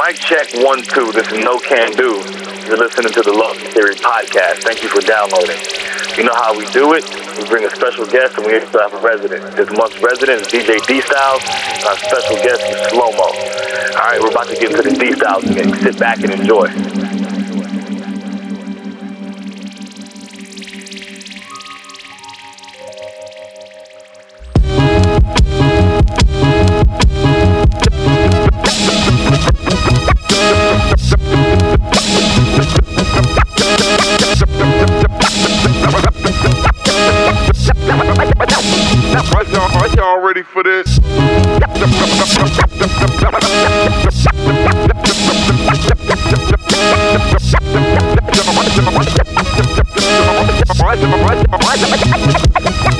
Mic check one, two. This is Nocando. You're listening to the Low End Theory podcast. Thank you for downloading. You know how we do it. We bring a special guest and we have a resident. This month's resident is DJ D Styles. Our special guest is Slow Mo. All right, we're about to get into the D Styles mix. Sit back and enjoy. Y'all ready for this?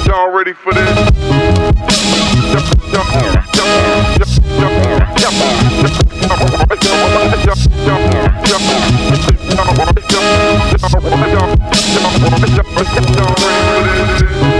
Y'all ready for this? Y'all ready for this?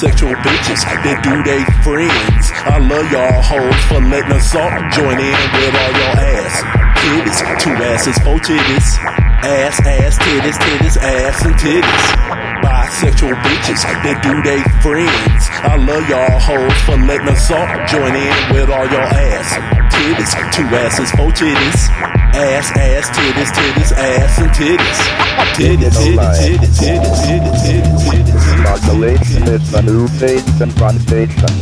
Bisexual bitches, they do they friends. I love y'all hoes for letting us all join in with all your ass. Titties, two asses, four titties, ass, ass, titties, titties, ass and titties bisexual bitches, they do they friends. I love y'all hoes for letting us all join in with all your ass. Titties, two asses, four titties. Ass, ass, titties, titties, ass and titties. Titties, titties, titties, titties, titties, titties, titties. Modulation is the new phase and translation.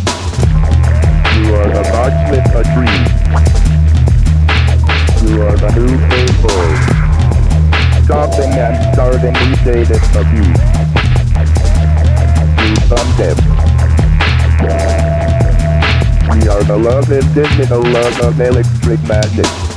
You are about with a dream. You are the new faithful. Stopping and starting these days of you. You someday. We are the love and digital love of electric magic.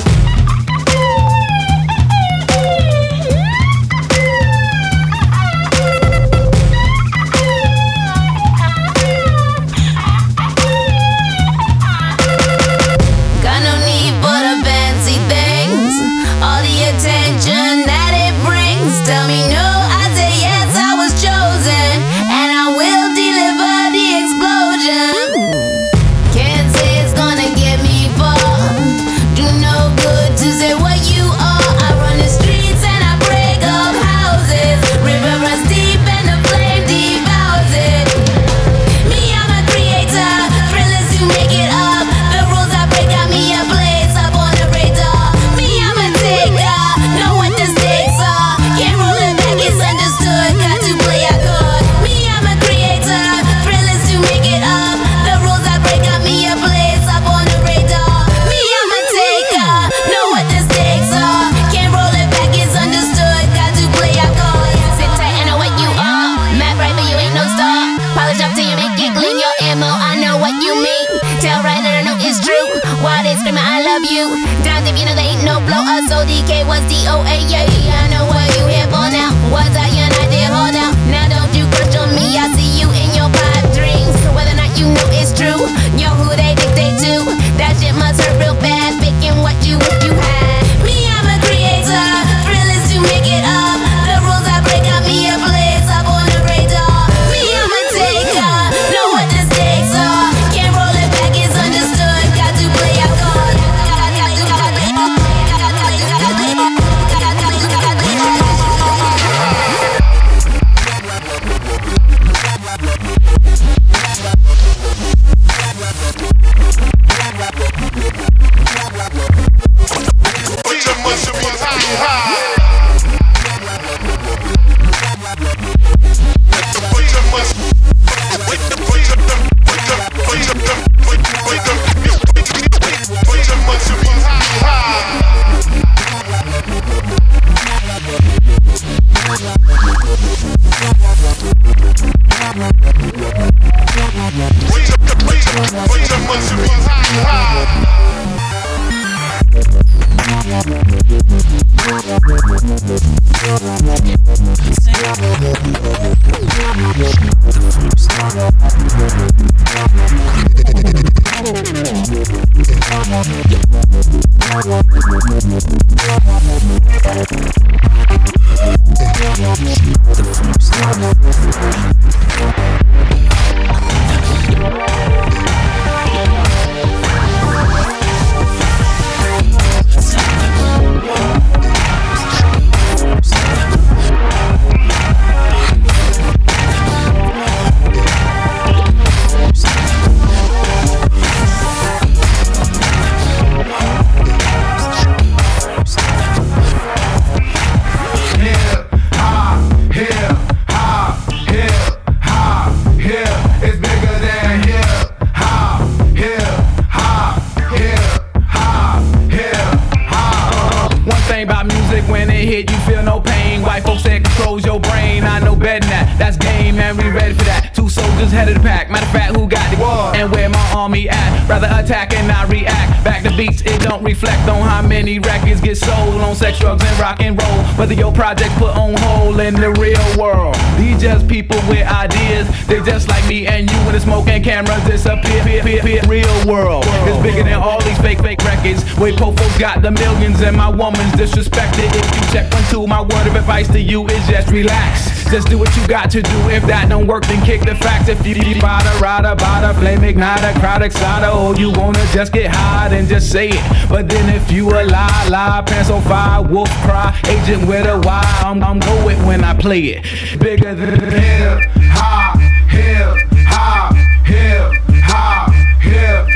Reflect on how many records get sold on sex, drugs, and rock and roll. Whether your project put on hold in the real world. These just people with ideas. They just like me and you when the smoke and cameras disappear. Peer, peer, peer. Real world is bigger than all these fake, fake records. Way Popo got the millions and my woman's disrespected. If you check one, two, my word of advice to you is just relax. Just do what you got to do. If that don't work, then kick the facts. If you bada, rada, bada, flame igniter, crowd excited, oh, you wanna just get high, then just say it. But if you a lie, lie, pants on fire, wolf cry, agent with a Y, I'm, I'm go it when I play it. Bigger than hip hop, hip hop, hip hop, hip.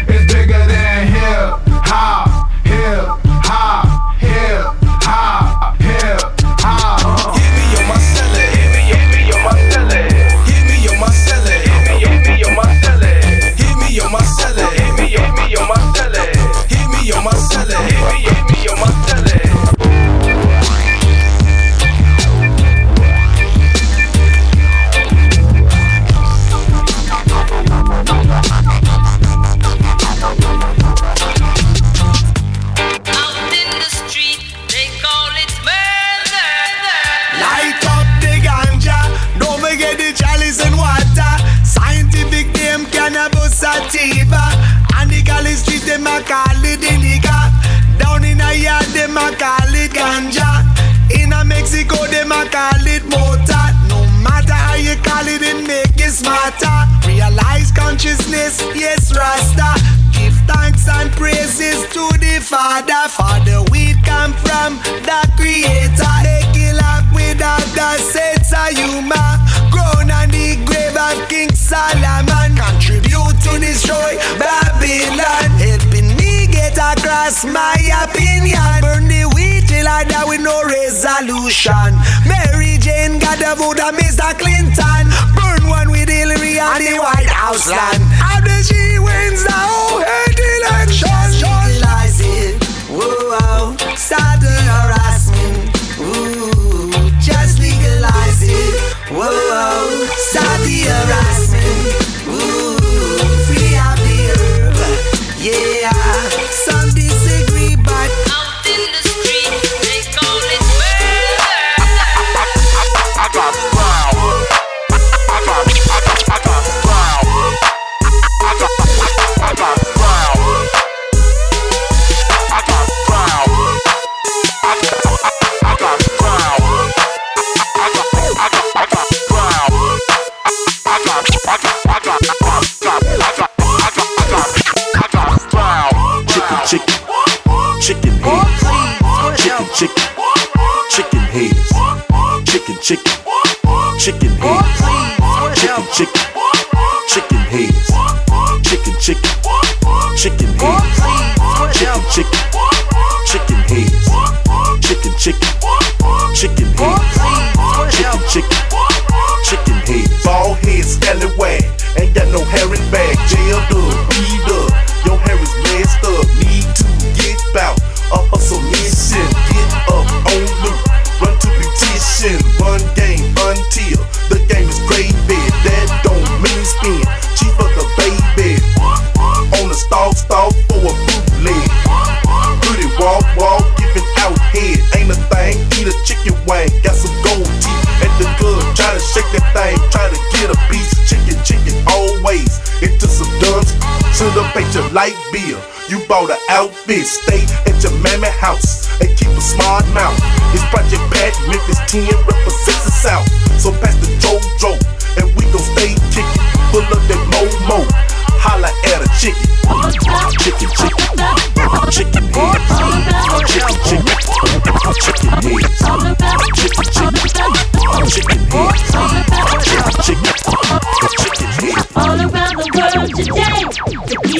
Consciousness, yes Rasta. Give thanks and praises to the Father. For the weed come from the Creator. They kill up without the sense of humor. Grown on the grave of King Solomon. Contribute to destroy Babylon. Helping me get across my opinion. Burn the weed till I die with no resolution. Mary Jane vote of Mr. Clinton. And the White House land. After she wins the whole election. Legalize it. Whoa, harassment. Just legalize it. Whoa, start harassment. Free the herb. Yeah, chicken, chicken heads, chicken, chicken.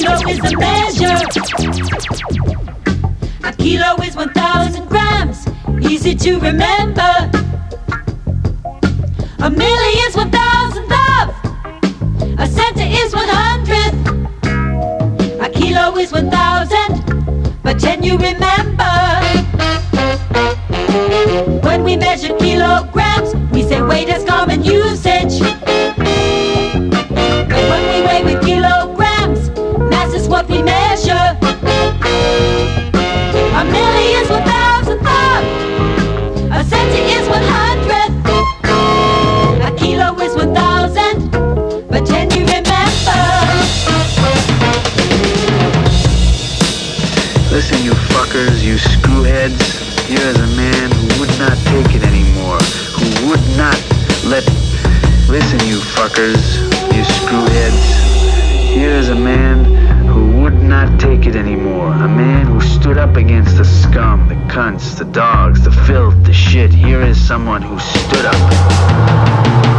kilo is a measure. A kilo is 1,000 grams, easy to remember. A million is 1,000 of. A center is 100. A kilo is 1,000, but can you remember? When we measure kilograms, we say weight has common use. you you screwheads, here is a man who would not take it anymore, who would not let... Listen, you fuckers, you screwheads. Here is a man who would not take it anymore, a man who stood up against the scum, the cunts, the dogs, the filth, the shit. Here is someone who stood up.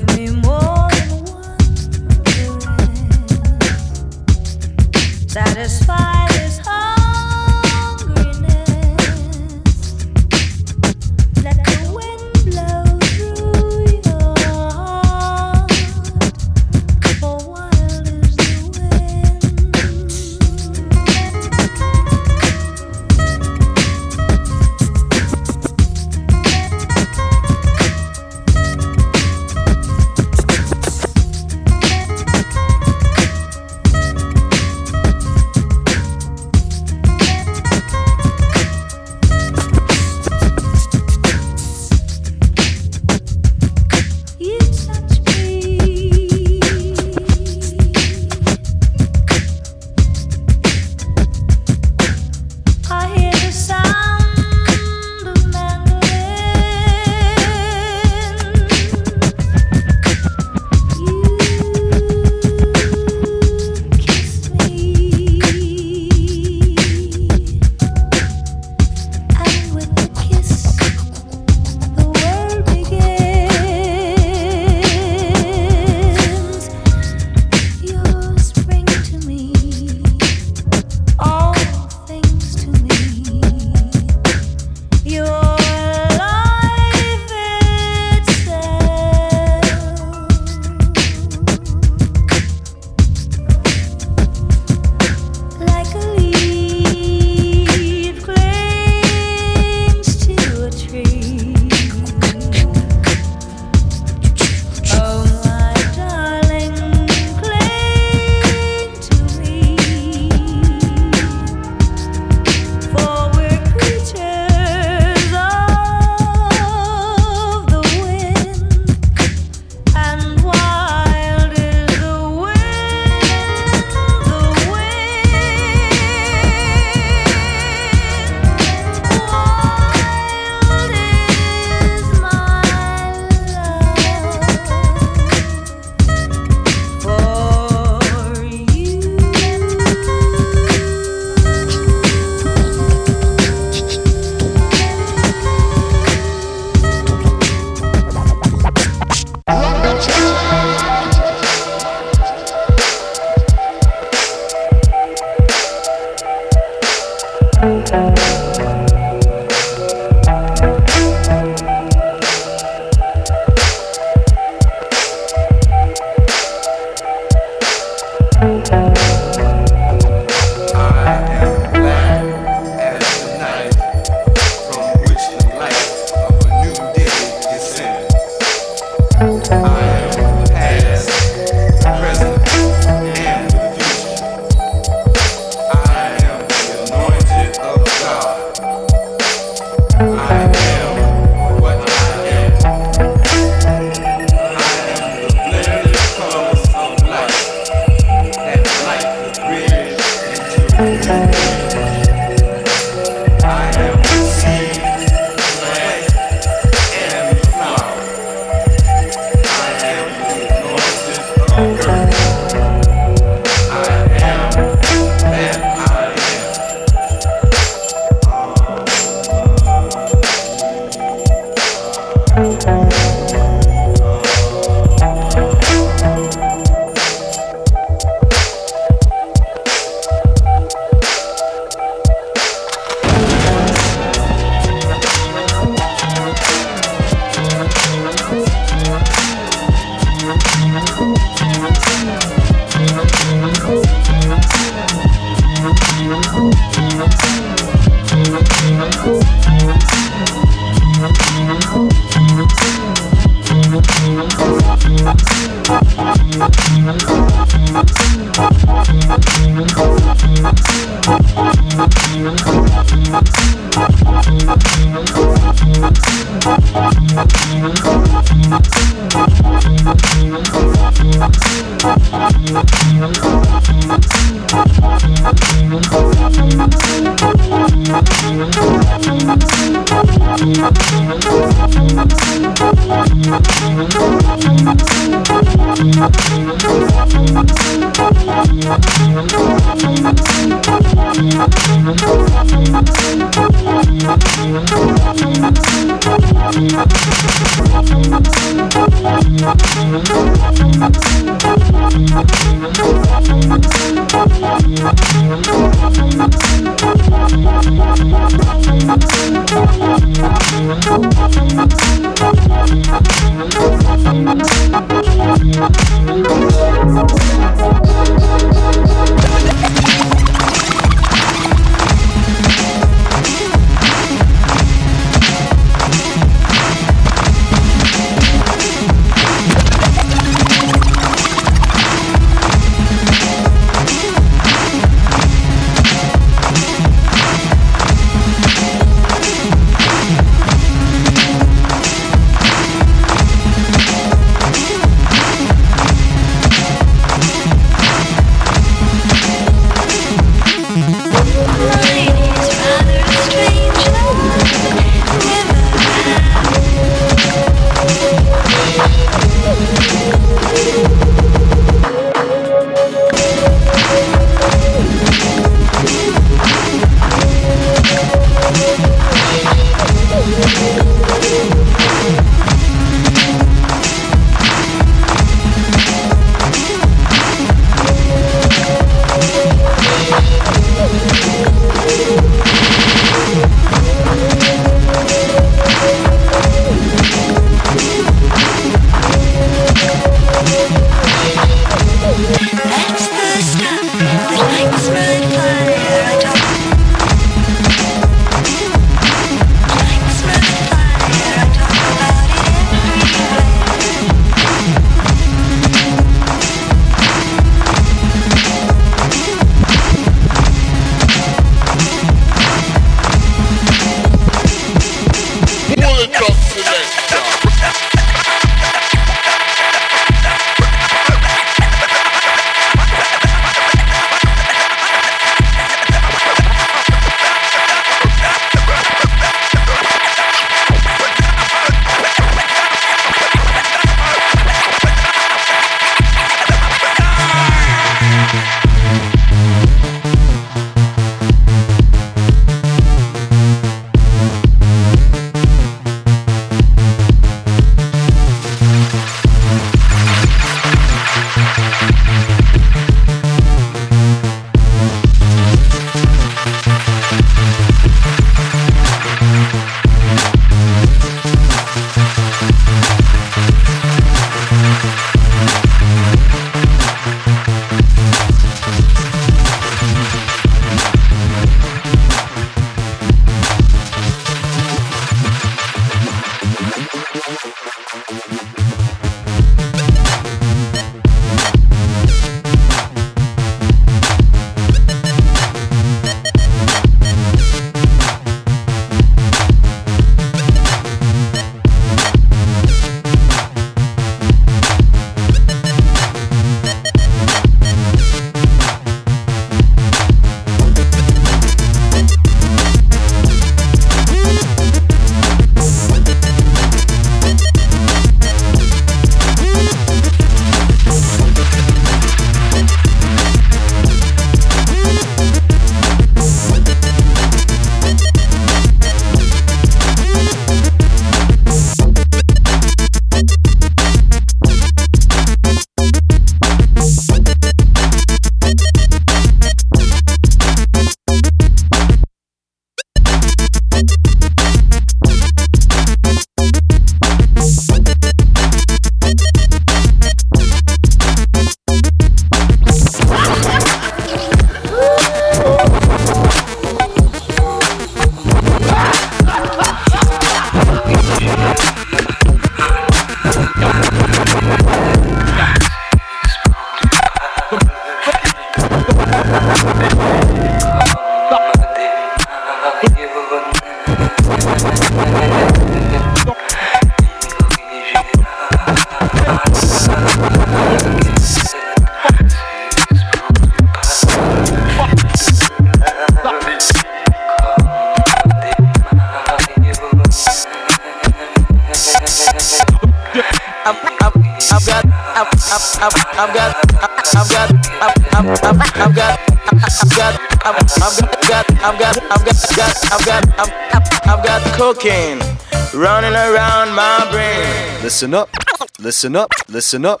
Listen up, listen up, listen up.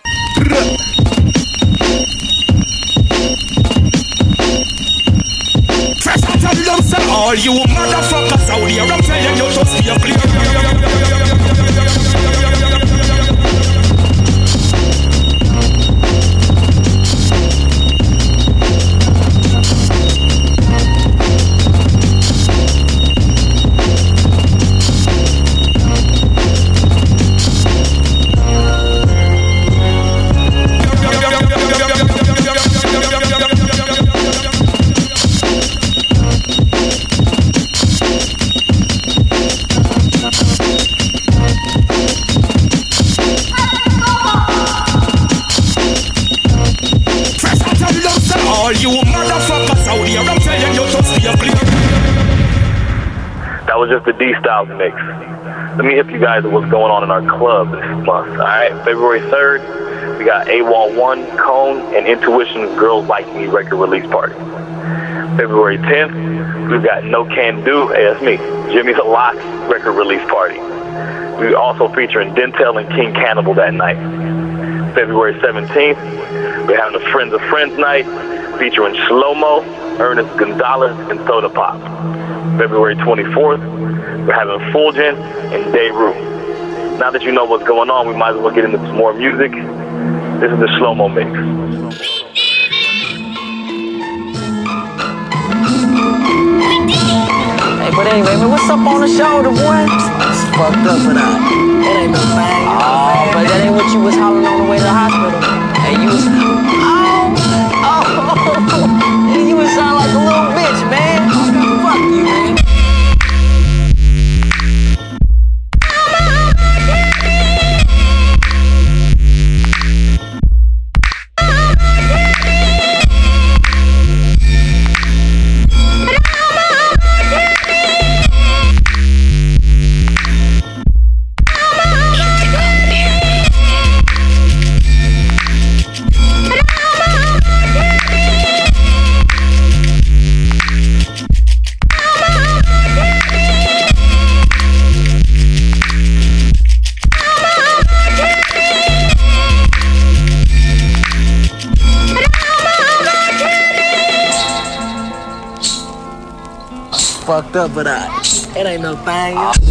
All you motherfuckers out here I'm telling you just the D Styles mix. Let me hit you guys with what's going on in our club this month. All right, February 3rd, we got AWOL 1, Cone, and Intuition's Girls Like Me record release party. February 10th, we've got Nocando, hey, that's me, Jimmy the Lock record release party. We're also featuring Dntel and King Cannibal that night. February 17th, we're having a Friends of Friends night featuring Slow Mo, Ernest Gonzalez, and Soda Pop. February 24th, we're having Fulgeance and Dayru. Now that you know what's going on, we might as well get into some more music. This is the Slow Mo mix. Hey, but anyway, man, what's up on the shoulder, boy? It's fucked up for that. It ain't no thing. Oh, but that ain't what you was hollering on the way to the hospital. Hey, you was. Oh, Fucked up for that. It ain't no thing.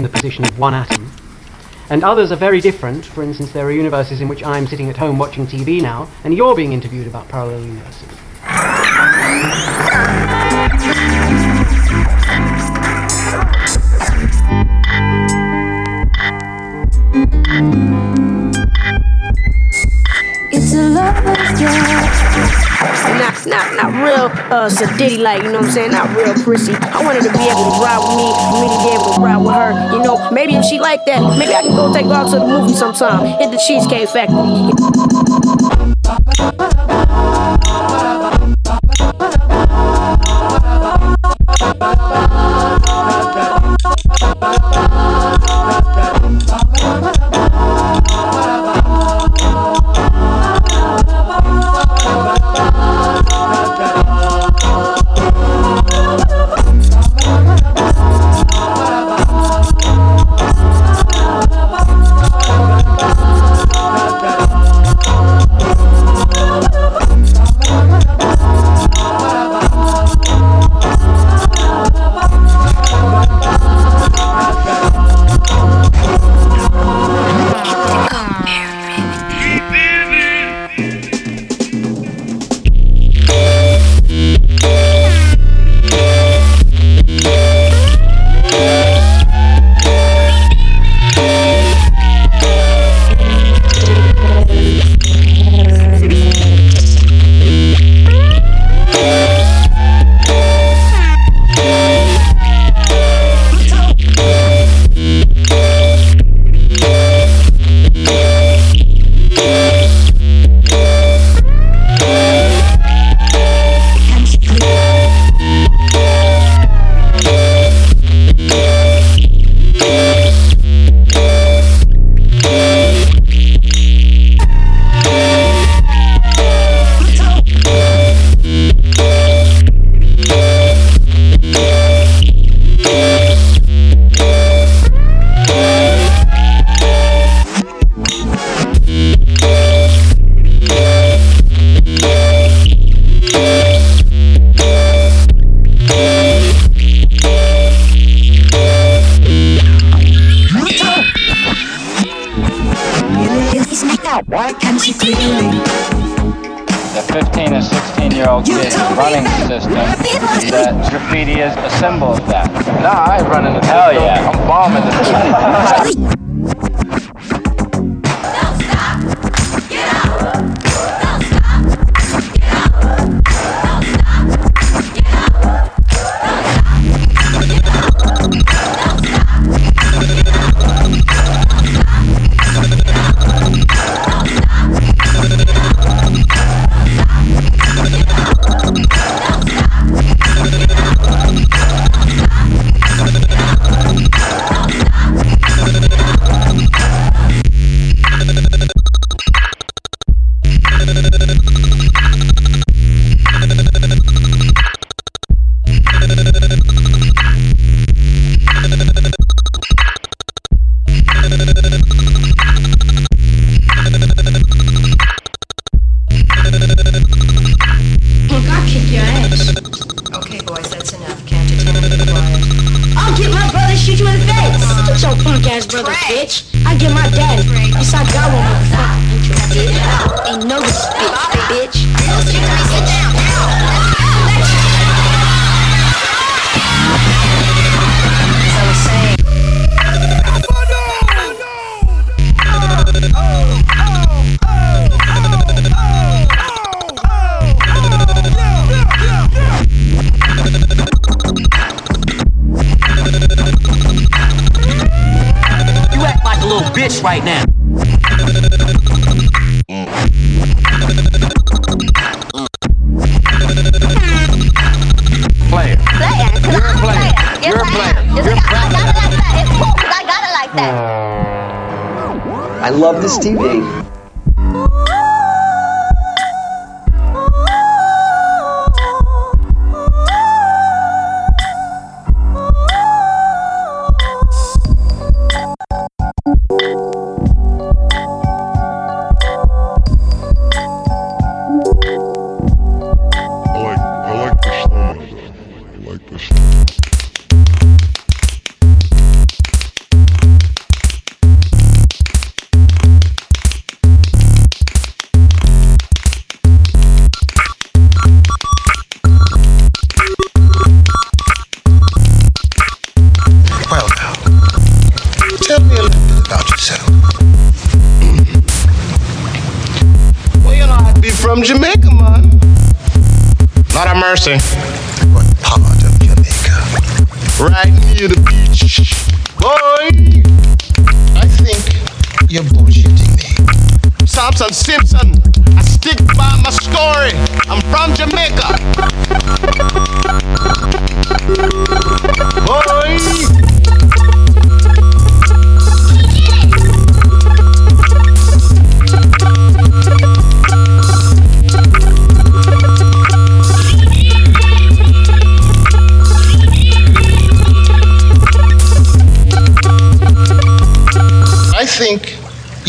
In the position of one atom. And others are very different. For instance, there are universes in which I'm sitting at home watching TV now, and you're being interviewed about parallel universes. It's a lover's Not, not, not real uh, sedity like, you know what I'm saying? Not real prissy. I wanted to be able to ride with me, me to be able to ride with her. You know, maybe if she like that, maybe I can go take her out to the movie sometime. Hit the Cheesecake Factory. I love this TV.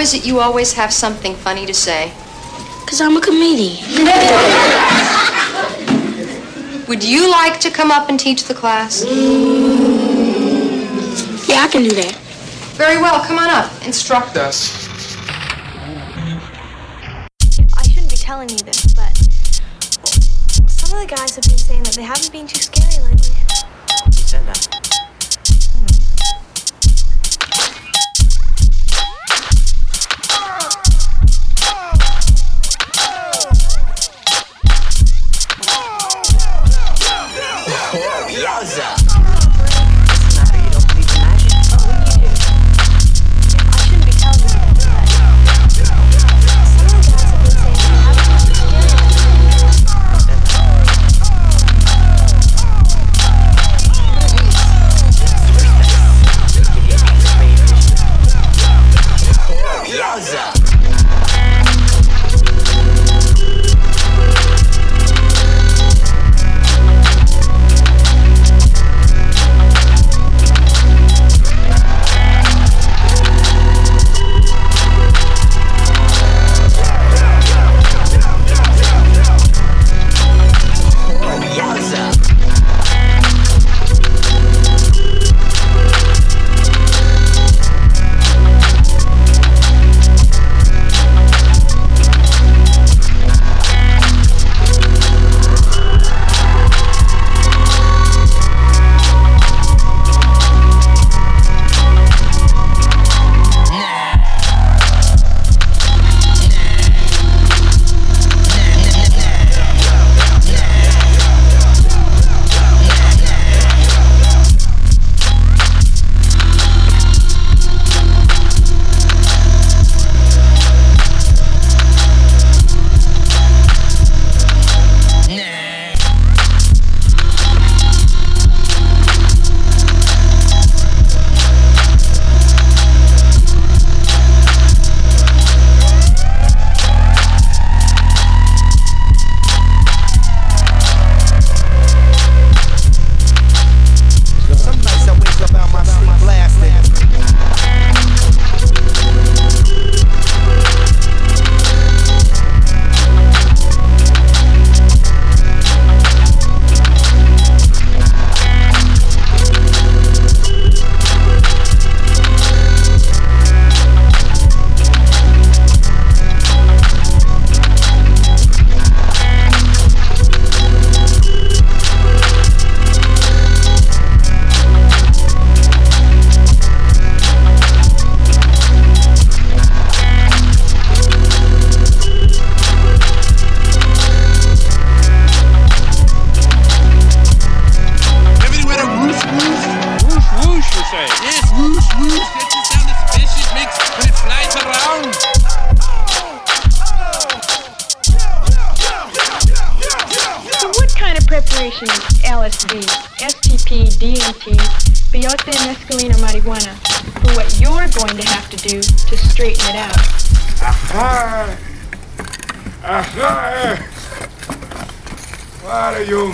is it you always have something funny to say? Because I'm a comedian. Would you like to come up and teach the class? Yeah, I can do that. Very well, come on up. Instruct us.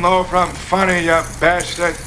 Know from funny, you bastard?